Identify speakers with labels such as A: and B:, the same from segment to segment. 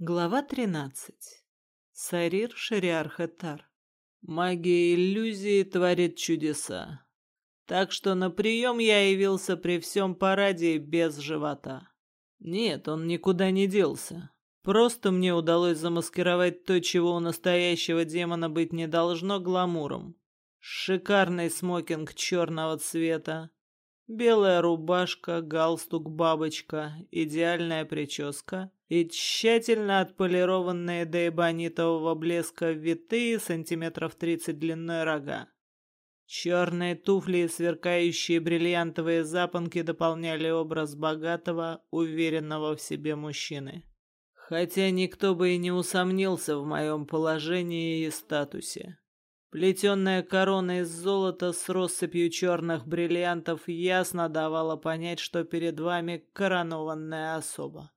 A: Глава 13. Сарир Шариар Хетар. Магия иллюзии творит чудеса. Так что на прием я явился при всем параде без живота. Нет, он никуда не делся. Просто мне удалось замаскировать то, чего у настоящего демона быть не должно, гламуром. Шикарный смокинг черного цвета, белая рубашка, галстук-бабочка, идеальная прическа — и тщательно отполированные до эбонитового блеска витые сантиметров тридцать длиной рога. Черные туфли и сверкающие бриллиантовые запонки дополняли образ богатого, уверенного в себе мужчины. Хотя никто бы и не усомнился в моем положении и статусе. Плетенная корона из золота с россыпью черных бриллиантов ясно давала понять, что перед вами коронованная особа.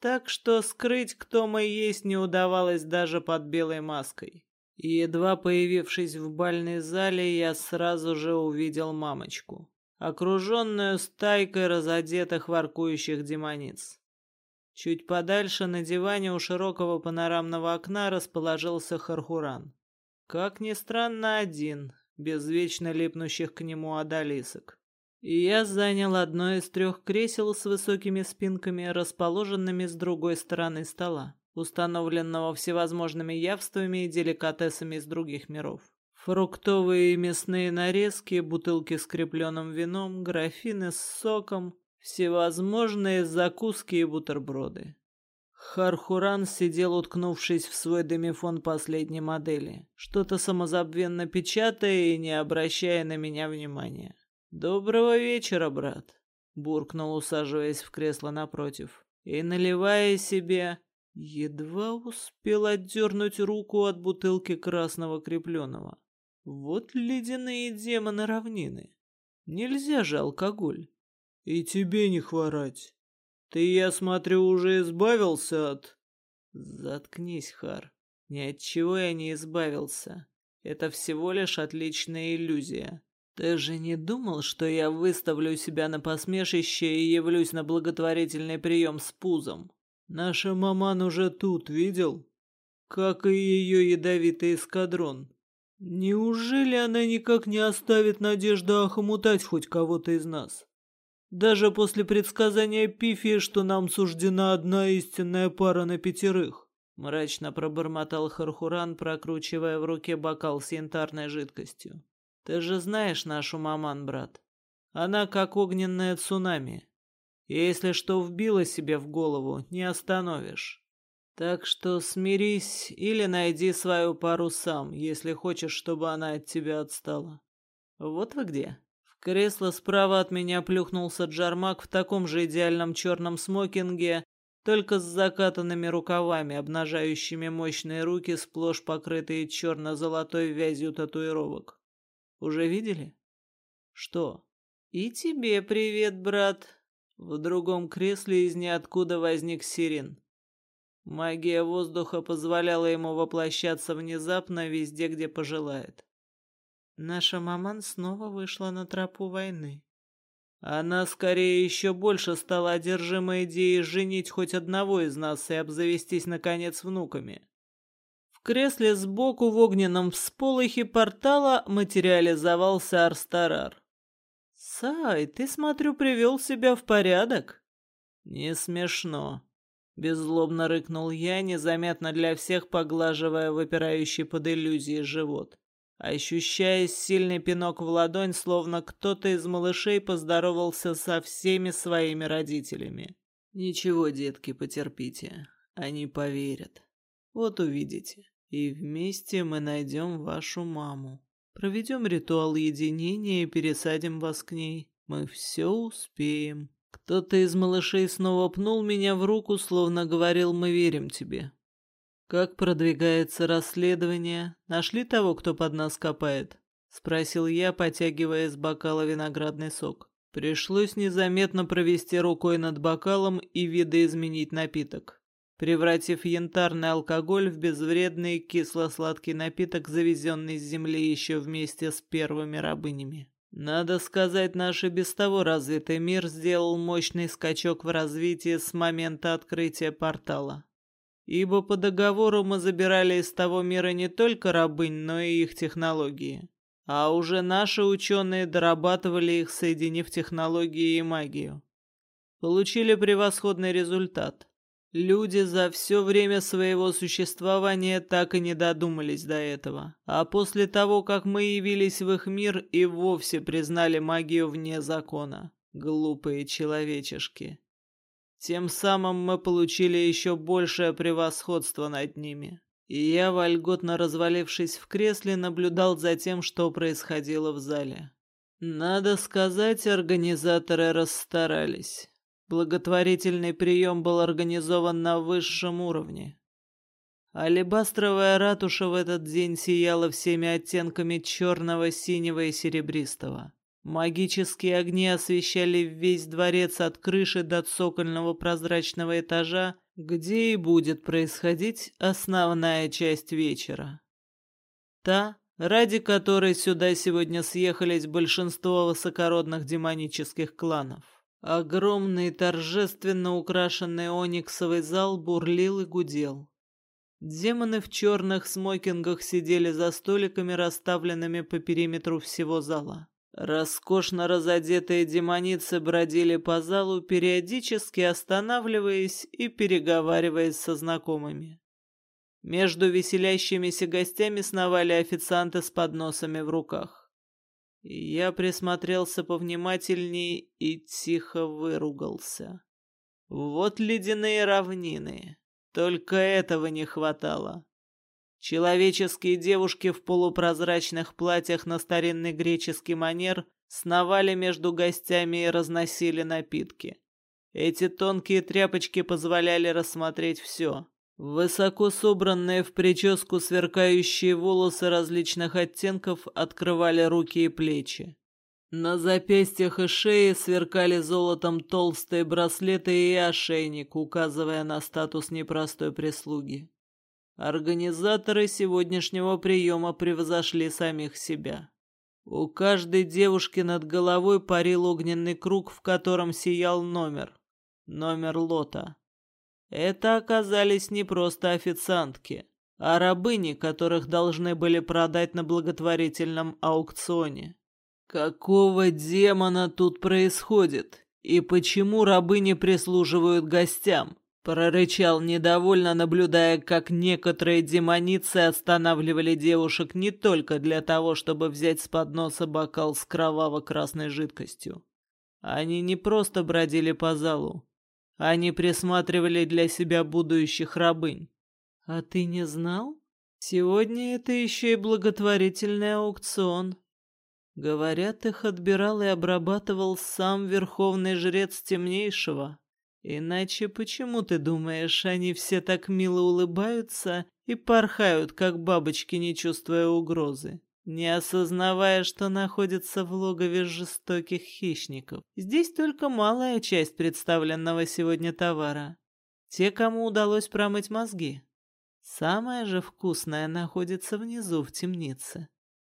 A: Так что скрыть, кто мы есть, не удавалось даже под белой маской. И едва появившись в бальной зале, я сразу же увидел мамочку, окруженную стайкой разодетых воркующих демониц. Чуть подальше на диване у широкого панорамного окна расположился Хархуран. Как ни странно, один, без вечно липнущих к нему одолисок и я занял одно из трех кресел с высокими спинками, расположенными с другой стороны стола, установленного всевозможными явствами и деликатесами из других миров. Фруктовые и мясные нарезки, бутылки с крепленным вином, графины с соком, всевозможные закуски и бутерброды. Хархуран сидел, уткнувшись в свой домифон последней модели, что-то самозабвенно печатая и не обращая на меня внимания. «Доброго вечера, брат», — буркнул, усаживаясь в кресло напротив. И, наливая себе, едва успел отдернуть руку от бутылки красного крепленого. Вот ледяные демоны равнины. Нельзя же алкоголь. И тебе не хворать. Ты, я смотрю, уже избавился от... Заткнись, Хар. Ни от чего я не избавился. Это всего лишь отличная иллюзия. Ты же не думал, что я выставлю себя на посмешище и явлюсь на благотворительный прием с пузом? Наша маман уже тут, видел? Как и ее ядовитый эскадрон. Неужели она никак не оставит надежды охомутать хоть кого-то из нас? Даже после предсказания Пифии, что нам суждена одна истинная пара на пятерых. Мрачно пробормотал Хархуран, прокручивая в руке бокал с янтарной жидкостью. Ты же знаешь нашу маман, брат. Она как огненное цунами. Если что вбила себе в голову, не остановишь. Так что смирись или найди свою пару сам, если хочешь, чтобы она от тебя отстала. Вот вы где. Кресло справа от меня плюхнулся Джармак в таком же идеальном черном смокинге, только с закатанными рукавами, обнажающими мощные руки, сплошь покрытые черно-золотой вязью татуировок. Уже видели? Что? И тебе привет, брат. В другом кресле из ниоткуда возник Сирин. Магия воздуха позволяла ему воплощаться внезапно везде, где пожелает. Наша маман снова вышла на тропу войны. Она скорее еще больше стала одержима идеей женить хоть одного из нас и обзавестись, наконец, внуками. В кресле сбоку в огненном всполохе портала материализовался Арстарар. «Сай, ты, смотрю, привел себя в порядок?» «Не смешно», — беззлобно рыкнул я, незаметно для всех поглаживая выпирающий под иллюзией живот. Ощущая сильный пинок в ладонь, словно кто-то из малышей поздоровался со всеми своими родителями. «Ничего, детки, потерпите. Они поверят. Вот увидите. И вместе мы найдем вашу маму. Проведем ритуал единения и пересадим вас к ней. Мы все успеем. Кто-то из малышей снова пнул меня в руку, словно говорил «Мы верим тебе». «Как продвигается расследование? Нашли того, кто под нас копает?» — спросил я, потягивая из бокала виноградный сок. Пришлось незаметно провести рукой над бокалом и видоизменить напиток превратив янтарный алкоголь в безвредный кисло-сладкий напиток, завезенный с земли еще вместе с первыми рабынями. Надо сказать, наш и без того развитый мир сделал мощный скачок в развитии с момента открытия портала. Ибо по договору мы забирали из того мира не только рабынь, но и их технологии. А уже наши ученые дорабатывали их, соединив технологии и магию. Получили превосходный результат. Люди за все время своего существования так и не додумались до этого. А после того, как мы явились в их мир, и вовсе признали магию вне закона. Глупые человечешки. Тем самым мы получили еще большее превосходство над ними. И я, вольготно развалившись в кресле, наблюдал за тем, что происходило в зале. Надо сказать, организаторы расстарались. Благотворительный прием был организован на высшем уровне. Алебастровая ратуша в этот день сияла всеми оттенками черного, синего и серебристого. Магические огни освещали весь дворец от крыши до цокольного прозрачного этажа, где и будет происходить основная часть вечера. Та, ради которой сюда сегодня съехались большинство высокородных демонических кланов. Огромный торжественно украшенный ониксовый зал бурлил и гудел. Демоны в черных смокингах сидели за столиками, расставленными по периметру всего зала. Роскошно разодетые демоницы бродили по залу, периодически останавливаясь и переговариваясь со знакомыми. Между веселящимися гостями сновали официанты с подносами в руках. Я присмотрелся повнимательней и тихо выругался. Вот ледяные равнины. Только этого не хватало. Человеческие девушки в полупрозрачных платьях на старинный греческий манер сновали между гостями и разносили напитки. Эти тонкие тряпочки позволяли рассмотреть все. Высоко собранные в прическу сверкающие волосы различных оттенков открывали руки и плечи. На запястьях и шее сверкали золотом толстые браслеты и ошейник, указывая на статус непростой прислуги. Организаторы сегодняшнего приема превзошли самих себя. У каждой девушки над головой парил огненный круг, в котором сиял номер. Номер лота. Это оказались не просто официантки, а рабыни, которых должны были продать на благотворительном аукционе. Какого демона тут происходит? И почему рабыни прислуживают гостям? Прорычал недовольно, наблюдая, как некоторые демоницы останавливали девушек не только для того, чтобы взять с подноса бокал с кроваво-красной жидкостью. Они не просто бродили по залу, они присматривали для себя будущих рабынь. А ты не знал? Сегодня это еще и благотворительный аукцион. Говорят, их отбирал и обрабатывал сам верховный жрец темнейшего. Иначе почему, ты думаешь, они все так мило улыбаются и порхают, как бабочки, не чувствуя угрозы? не осознавая, что находится в логове жестоких хищников. Здесь только малая часть представленного сегодня товара. Те, кому удалось промыть мозги. Самое же вкусное находится внизу в темнице.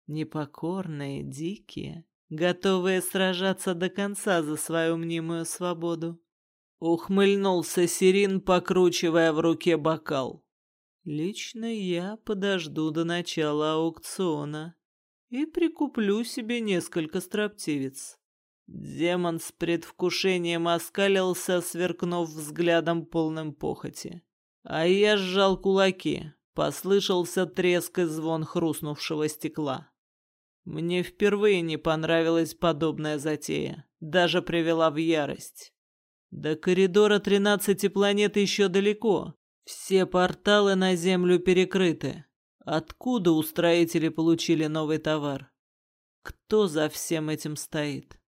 A: Непокорные, дикие, готовые сражаться до конца за свою мнимую свободу. Ухмыльнулся Сирин, покручивая в руке бокал. Лично я подожду до начала аукциона и прикуплю себе несколько строптивец. Демон с предвкушением оскалился, сверкнув взглядом полным похоти. А я сжал кулаки. Послышался треск и звон хрустнувшего стекла. Мне впервые не понравилась подобная затея. Даже привела в ярость. До коридора тринадцати планет еще далеко, все порталы на Землю перекрыты. Откуда устроители получили новый товар? Кто за всем этим стоит?